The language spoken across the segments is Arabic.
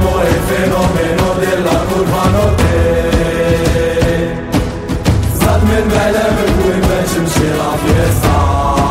Amo el fenómeno de la curva norte. Zatmen belev, kuj meqim qira fjesta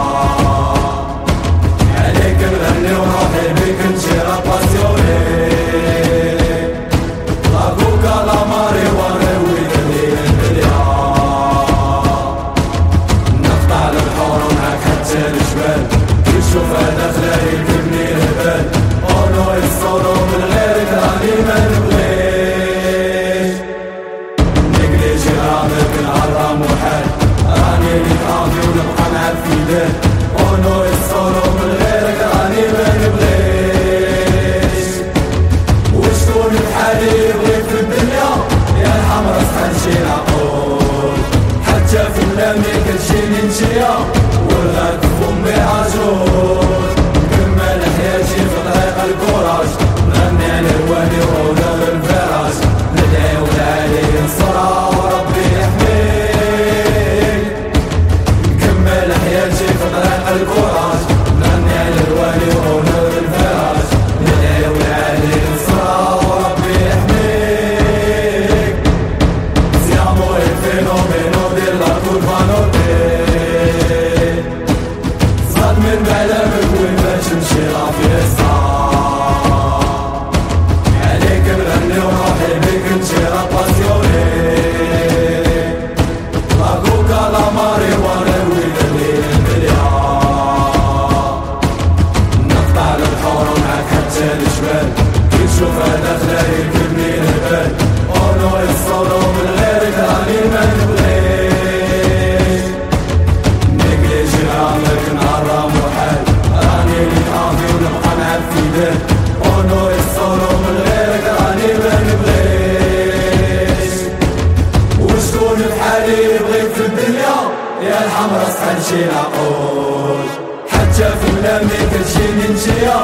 να ακούμε αζόρ أقول بحالي بغيت في الدنيا. يا الحمرا شي نعقول حتى في ولامي كتجيني نجيا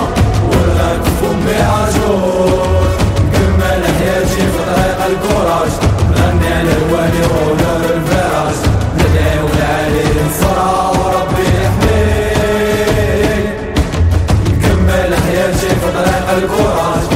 والغد فمي عجول. كمل حياتي في طريق الكوراج. غني على الوالي وولار الفراش ندعي ولعلي نصرع وربي يحميك. كمل حياتي في طريق الكوراج.